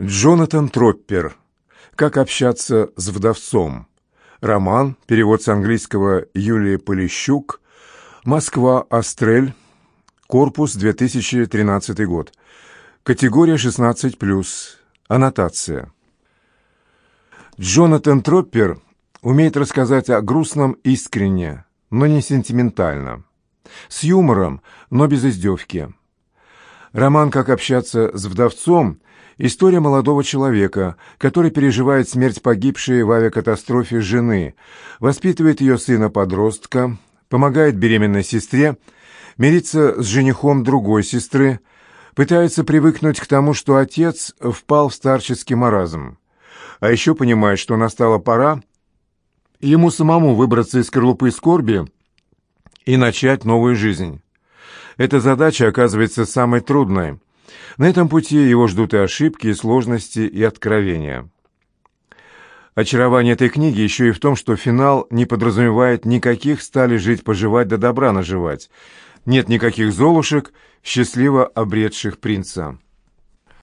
Джонатан Троппер. Как общаться с вдовцом. Роман. Перевод с английского Юлии Полищук. Москва. Астрель. Корпус. 2013 год. Категория 16+. Аннотация. Джонатан Троппер умеет рассказать о грустном искренне, но не сентиментально. С юмором, но без издевки. Роман «Как общаться с вдовцом» – история молодого человека, который переживает смерть погибшей в авиакатастрофе жены, воспитывает ее сына-подростка, помогает беременной сестре, мирится с женихом другой сестры, пытается привыкнуть к тому, что отец впал в старческий маразм. А еще понимает, что настала пора ему самому выбраться из скорлупы скорби и начать новую жизнь. Эта задача оказывается самой трудной. На этом пути его ждут и ошибки, и сложности, и откровения. Очарование этой книги еще и в том, что финал не подразумевает никаких «стали жить-поживать да добра наживать». Нет никаких золушек, счастливо обретших принца.